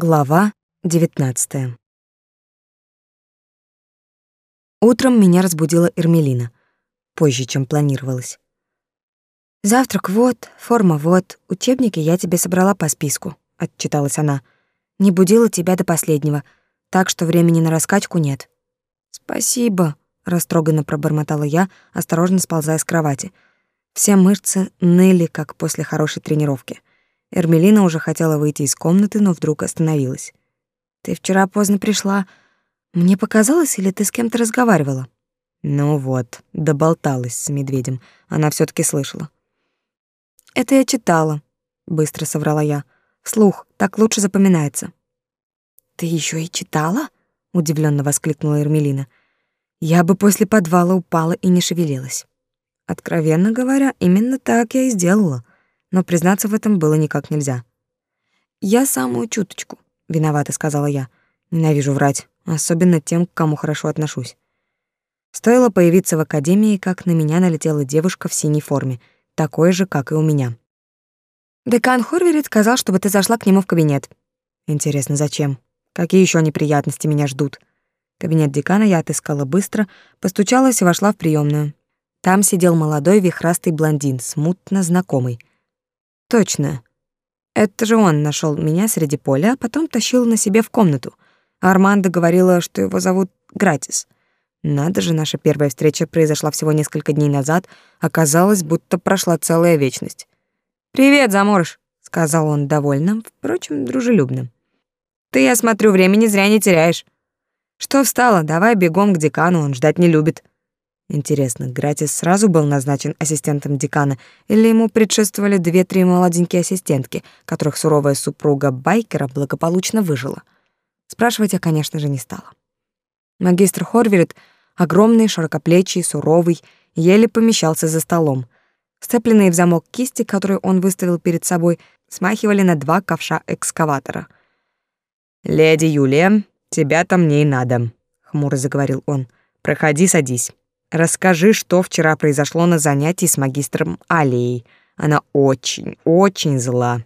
Глава 19. Утром меня разбудила Эрмелина, позже, чем планировалось. «Завтрак вот, форма вот, учебники я тебе собрала по списку», — отчиталась она. «Не будила тебя до последнего, так что времени на раскачку нет». «Спасибо», — растроганно пробормотала я, осторожно сползая с кровати. Все мышцы ныли, как после хорошей тренировки. Эрмелина уже хотела выйти из комнаты, но вдруг остановилась. «Ты вчера поздно пришла. Мне показалось, или ты с кем-то разговаривала?» Ну вот, доболталась с медведем. Она все таки слышала. «Это я читала», — быстро соврала я. «Вслух, так лучше запоминается». «Ты еще и читала?» — удивленно воскликнула Эрмелина. «Я бы после подвала упала и не шевелилась». Откровенно говоря, именно так я и сделала но признаться в этом было никак нельзя. «Я самую чуточку», — виновата сказала я. «Ненавижу врать, особенно тем, к кому хорошо отношусь». Стоило появиться в академии, как на меня налетела девушка в синей форме, такой же, как и у меня. «Декан Хорверит сказал, чтобы ты зашла к нему в кабинет». «Интересно, зачем? Какие еще неприятности меня ждут?» Кабинет декана я отыскала быстро, постучалась и вошла в приемную. Там сидел молодой вихрастый блондин, смутно знакомый. Точно. Это же он нашел меня среди поля, а потом тащил на себе в комнату. Армандо говорила, что его зовут Гратис. Надо же, наша первая встреча произошла всего несколько дней назад, оказалось, будто прошла целая вечность. «Привет, заморыш», — сказал он довольным, впрочем, дружелюбным. «Ты, я смотрю, времени зря не теряешь. Что встала? Давай бегом к декану, он ждать не любит». Интересно, Гратис сразу был назначен ассистентом декана, или ему предшествовали две-три молоденькие ассистентки, которых суровая супруга Байкера благополучно выжила? Спрашивать я, конечно же, не стала. Магистр Хорверет, огромный, широкоплечий, суровый, еле помещался за столом. Сцепленные в замок кисти, которые он выставил перед собой, смахивали на два ковша экскаватора. «Леди Юлия, тебя-то мне и надо», — хмуро заговорил он. «Проходи, садись». Расскажи, что вчера произошло на занятии с магистром Алией. Она очень, очень зла.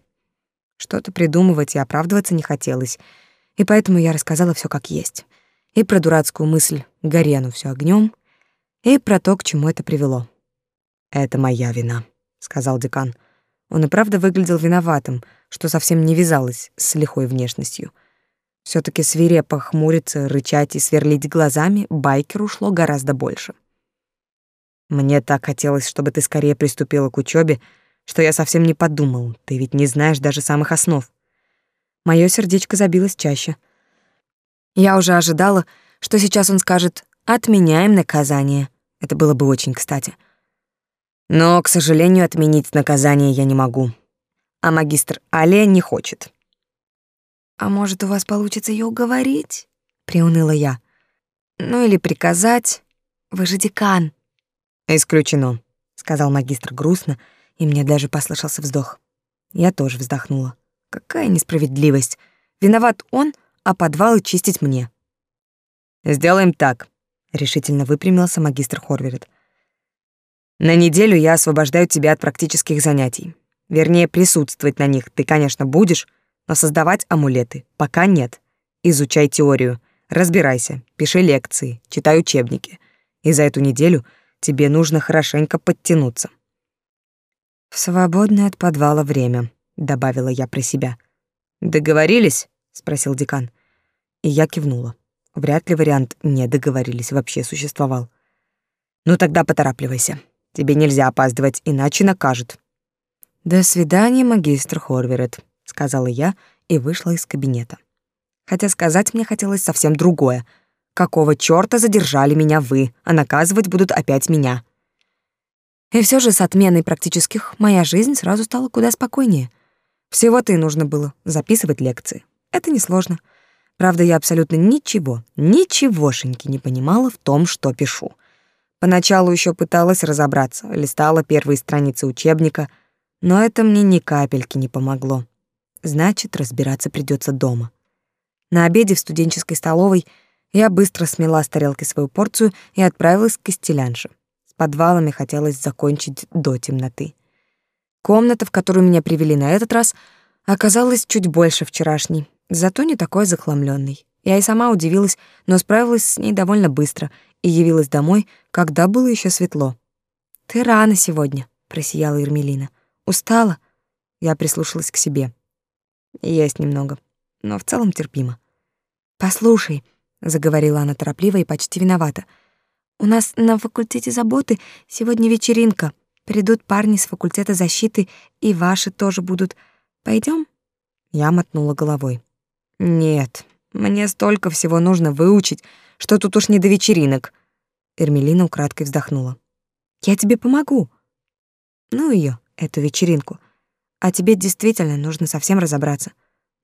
Что-то придумывать и оправдываться не хотелось, и поэтому я рассказала все как есть. И про дурацкую мысль «Горену все огнем», и про то, к чему это привело. «Это моя вина», — сказал декан. Он и правда выглядел виноватым, что совсем не вязалось с лихой внешностью. все таки свирепо хмуриться, рычать и сверлить глазами байкеру шло гораздо больше. Мне так хотелось, чтобы ты скорее приступила к учебе, что я совсем не подумал. Ты ведь не знаешь даже самых основ. Моё сердечко забилось чаще. Я уже ожидала, что сейчас он скажет «отменяем наказание». Это было бы очень кстати. Но, к сожалению, отменить наказание я не могу. А магистр Алия не хочет. «А может, у вас получится её уговорить?» — приуныла я. «Ну или приказать. Вы же декан». «Исключено», — сказал магистр грустно, и мне даже послышался вздох. Я тоже вздохнула. Какая несправедливость. Виноват он, а подвалы чистить мне. «Сделаем так», — решительно выпрямился магистр Хорверет. «На неделю я освобождаю тебя от практических занятий. Вернее, присутствовать на них ты, конечно, будешь, но создавать амулеты пока нет. Изучай теорию, разбирайся, пиши лекции, читай учебники. И за эту неделю — Тебе нужно хорошенько подтянуться. В свободное от подвала время, добавила я про себя. Договорились? спросил декан. И я кивнула. Вряд ли вариант не договорились вообще существовал. Ну тогда поторапливайся. Тебе нельзя опаздывать, иначе накажут. До свидания, магистр Хорверет, сказала я и вышла из кабинета. Хотя сказать мне хотелось совсем другое — Какого чёрта задержали меня вы, а наказывать будут опять меня? И все же с отменой практических моя жизнь сразу стала куда спокойнее. Всего-то и нужно было записывать лекции. Это несложно. Правда, я абсолютно ничего, ничегошеньки не понимала в том, что пишу. Поначалу еще пыталась разобраться, листала первые страницы учебника, но это мне ни капельки не помогло. Значит, разбираться придется дома. На обеде в студенческой столовой — я быстро смела с тарелки свою порцию и отправилась к костелянше. С подвалами хотелось закончить до темноты. Комната, в которую меня привели на этот раз, оказалась чуть больше вчерашней. Зато не такой захламленный. Я и сама удивилась, но справилась с ней довольно быстро и явилась домой, когда было еще светло. «Ты рано сегодня», — просияла Ермелина. «Устала?» Я прислушалась к себе. Есть немного, но в целом терпимо. «Послушай», — заговорила она торопливо и почти виновата, «у нас на факультете заботы сегодня вечеринка. Придут парни с факультета защиты, и ваши тоже будут. Пойдем? Я мотнула головой. «Нет, мне столько всего нужно выучить, что тут уж не до вечеринок». Эрмелина украдкой вздохнула. «Я тебе помогу». «Ну ее, эту вечеринку. А тебе действительно нужно совсем разобраться».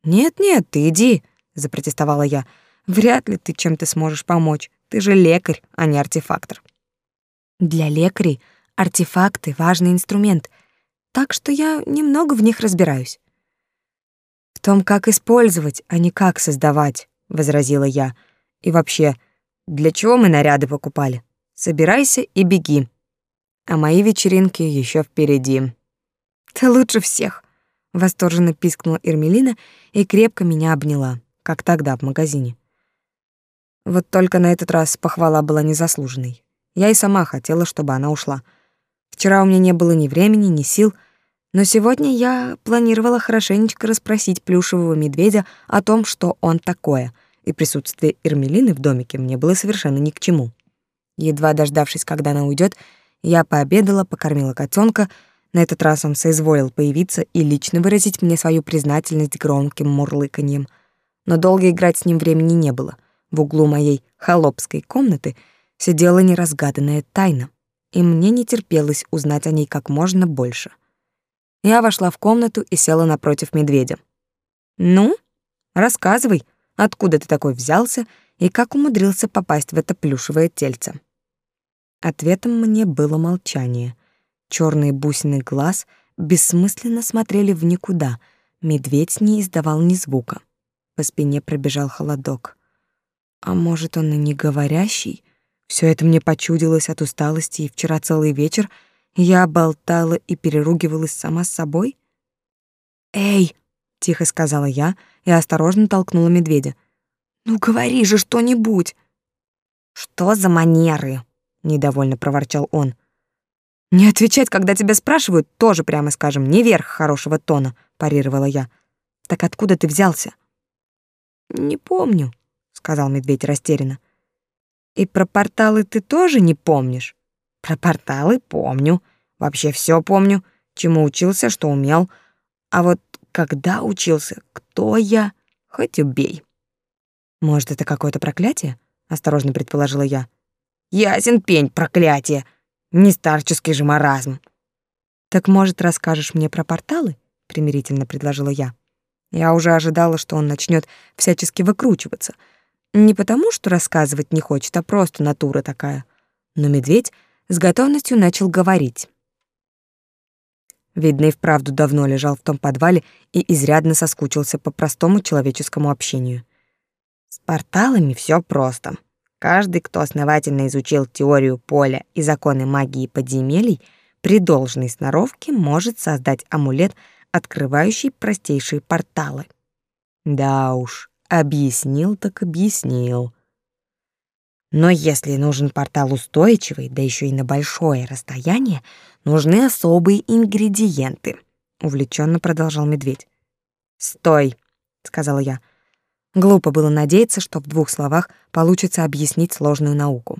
«Нет-нет, ты иди», — запротестовала я. «Вряд ли ты чем-то сможешь помочь. Ты же лекарь, а не артефактор». «Для лекарей артефакты — важный инструмент, так что я немного в них разбираюсь». «В том, как использовать, а не как создавать», — возразила я. «И вообще, для чего мы наряды покупали? Собирайся и беги. А мои вечеринки еще впереди». «Ты лучше всех», — восторженно пискнула Эрмелина и крепко меня обняла, как тогда в магазине. Вот только на этот раз похвала была незаслуженной. Я и сама хотела, чтобы она ушла. Вчера у меня не было ни времени, ни сил — но сегодня я планировала хорошенечко расспросить плюшевого медведя о том, что он такое, и присутствие Эрмелины в домике мне было совершенно ни к чему. Едва дождавшись, когда она уйдет, я пообедала, покормила котенка. На этот раз он соизволил появиться и лично выразить мне свою признательность громким мурлыканьем. Но долго играть с ним времени не было. В углу моей холопской комнаты сидела неразгаданная тайна, и мне не терпелось узнать о ней как можно больше — я вошла в комнату и села напротив медведя. «Ну, рассказывай, откуда ты такой взялся и как умудрился попасть в это плюшевое тельце?» Ответом мне было молчание. Черные бусины глаз бессмысленно смотрели в никуда. Медведь не издавал ни звука. По спине пробежал холодок. А может, он и не говорящий? Все это мне почудилось от усталости, и вчера целый вечер — я болтала и переругивалась сама с собой. «Эй!» — тихо сказала я и осторожно толкнула медведя. «Ну говори же что-нибудь!» «Что за манеры?» — недовольно проворчал он. «Не отвечать, когда тебя спрашивают, тоже, прямо скажем, не верх хорошего тона», — парировала я. «Так откуда ты взялся?» «Не помню», — сказал медведь растерянно. «И про порталы ты тоже не помнишь?» Про порталы помню. Вообще все помню. Чему учился, что умел. А вот когда учился, кто я, хоть убей. Может, это какое-то проклятие? Осторожно предположила я. Ясен пень, проклятие. Не старческий же маразм. Так, может, расскажешь мне про порталы? Примирительно предложила я. Я уже ожидала, что он начнет всячески выкручиваться. Не потому, что рассказывать не хочет, а просто натура такая. Но медведь с готовностью начал говорить. Видно, и вправду давно лежал в том подвале и изрядно соскучился по простому человеческому общению. С порталами все просто. Каждый, кто основательно изучил теорию поля и законы магии подземелий, при должной сноровке может создать амулет, открывающий простейшие порталы. Да уж, объяснил так объяснил. Но если нужен портал устойчивый, да еще и на большое расстояние, нужны особые ингредиенты, увлеченно продолжал медведь. Стой, сказала я. Глупо было надеяться, что в двух словах получится объяснить сложную науку.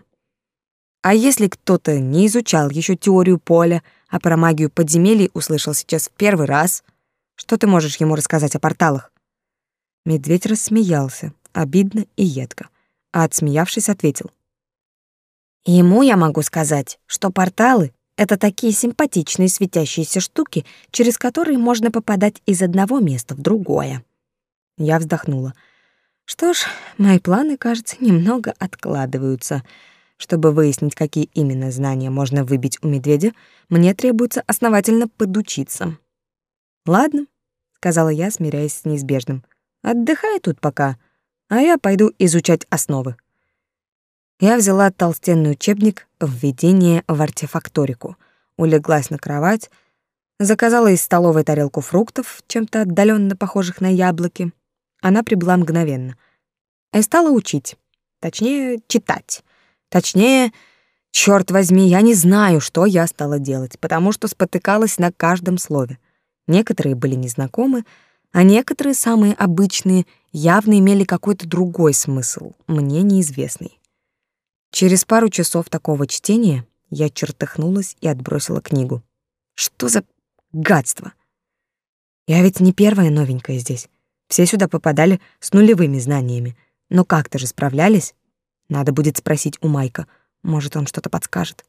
А если кто-то не изучал еще теорию поля, а про магию подземелий услышал сейчас в первый раз, что ты можешь ему рассказать о порталах? Медведь рассмеялся, обидно и едко а отсмеявшись ответил. Ему я могу сказать, что порталы — это такие симпатичные светящиеся штуки, через которые можно попадать из одного места в другое. Я вздохнула. Что ж, мои планы, кажется, немного откладываются. Чтобы выяснить, какие именно знания можно выбить у медведя, мне требуется основательно подучиться. «Ладно», — сказала я, смиряясь с неизбежным. «Отдыхай тут пока а я пойду изучать основы. Я взяла толстенный учебник «Введение в артефакторику», улеглась на кровать, заказала из столовой тарелку фруктов, чем-то отдаленно похожих на яблоки, Она прибыла мгновенно. И стала учить. Точнее, читать. Точнее, черт возьми, я не знаю, что я стала делать, потому что спотыкалась на каждом слове. Некоторые были незнакомы, а некоторые, самые обычные, явно имели какой-то другой смысл, мне неизвестный. Через пару часов такого чтения я чертыхнулась и отбросила книгу. Что за гадство? Я ведь не первая новенькая здесь. Все сюда попадали с нулевыми знаниями. Но как-то же справлялись. Надо будет спросить у Майка. Может, он что-то подскажет.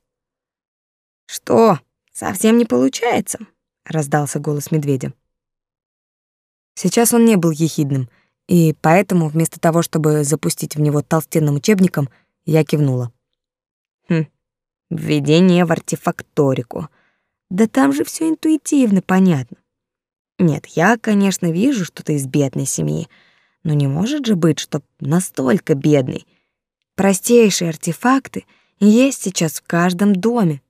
«Что, совсем не получается?» — раздался голос медведя. Сейчас он не был ехидным, и поэтому вместо того, чтобы запустить в него толстенным учебником, я кивнула. Хм, введение в артефакторику. Да там же все интуитивно понятно. Нет, я, конечно, вижу, что ты из бедной семьи, но не может же быть, чтоб настолько бедный. Простейшие артефакты есть сейчас в каждом доме.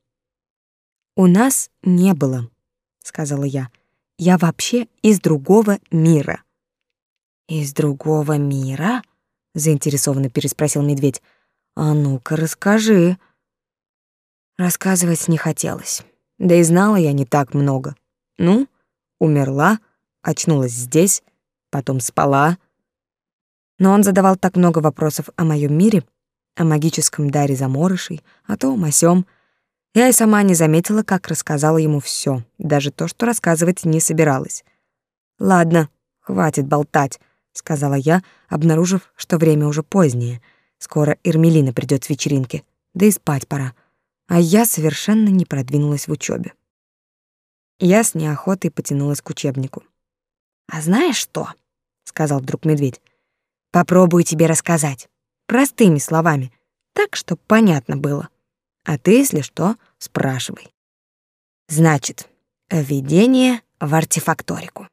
У нас не было, сказала я. Я вообще из другого мира. Из другого мира? заинтересованно переспросил медведь. А ну-ка, расскажи. Рассказывать не хотелось. Да и знала я не так много. Ну, умерла, очнулась здесь, потом спала. Но он задавал так много вопросов о моем мире, о магическом даре заморышей, о том, о сём. Я и сама не заметила, как рассказала ему всё, даже то, что рассказывать не собиралась. «Ладно, хватит болтать», — сказала я, обнаружив, что время уже позднее — Скоро Эрмелина придёт с вечеринки, да и спать пора. А я совершенно не продвинулась в учёбе. Я с неохотой потянулась к учебнику. «А знаешь что?» — сказал вдруг медведь. «Попробую тебе рассказать. Простыми словами, так, чтоб понятно было. А ты, если что, спрашивай. Значит, введение в артефакторику.